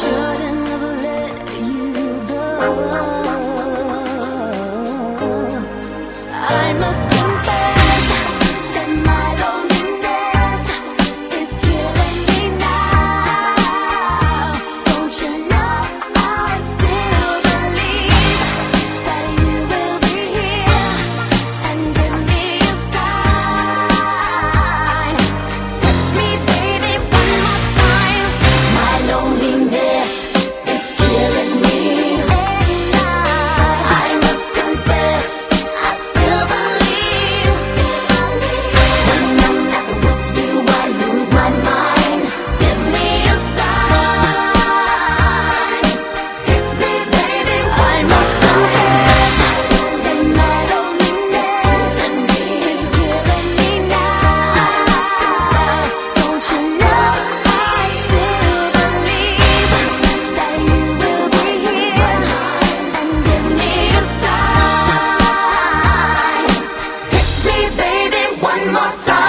shouldn't have let you go. My time.